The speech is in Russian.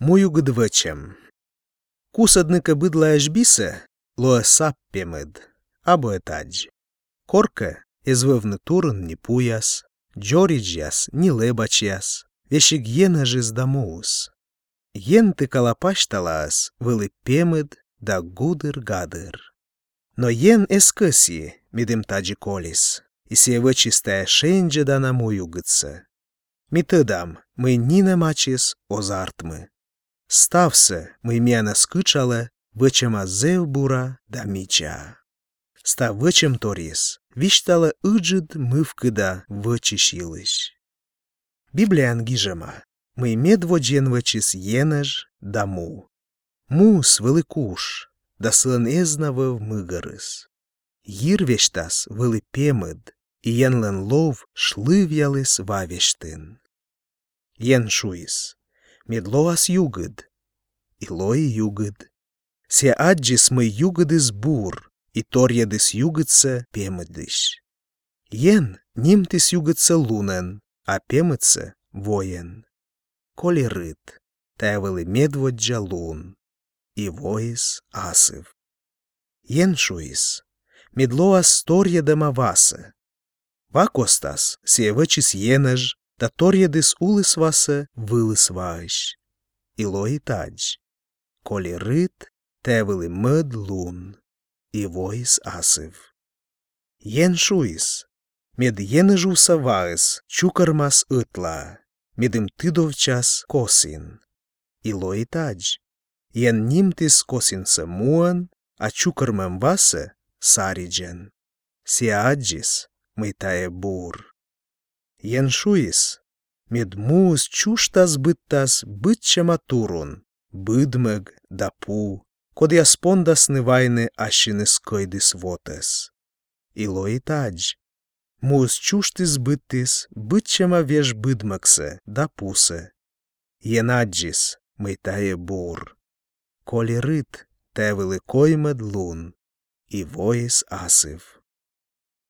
Муюгд вăчем. Кусадника быдла ажбисе, лоа саппемед, або етадж. Корка езвевне турн ни пуяс, джориджяс ни лебачяс, вешик ена жиз дамоус. Ен ты калапашталаас, вылы пемед да гудыр-гадыр. Но ен эскăси, мидым таджи колис, и севă чистая шенджа да намуюгыца. Митăдам, мы нина мачис озартмы. Ставсе, мы мяна скычала, вăчема зев бура да мича. Ста вăчем торис, виштала ыджыд мывкыда вăчишилыш. Библиян гижема, мы медводжен вăчис енăж да му. Мус великуш, да сылын эзнавă мыгырыс. Йирвештас вели пемыд, и янлен лов шлывялыс вавештын. Ен шуис, медлоас югыд, и лои югыд. Се аджис мы югыдыс бур, и торьядыс югыца пемыдыш. Ен нимтыс югыца лунен, а пемыца воен. Коли рыт, тәвели медводжа лун, и воис асыв. Ен шуис, медлоас торьядама васа. Вакостас, севачис енаж, да торьядыс улыс васа вылыс вааш. Илои тадж. Коли рыт, тевели мăд лун, и воис асыв. Ен шуис, мед енăжуса ваыс, чукармас ытла, медым тыдовчас косин. Илои тадж. Ен нимтис косинса муан, а чукармам васа сариджен. Сиаджис, мăйтае бур. Ен шуис, мед муус чуштас быттас бытчама турун, быдмăг да пу, код яспондас нывайны ащины скойдыс вотес. Илои тадж. Муус чуштис быттис, бытчама веш быдмăксе да пусе. Енаджис, мăйтае бур. Коли рыт, тевели коймед лун, и воїс асив.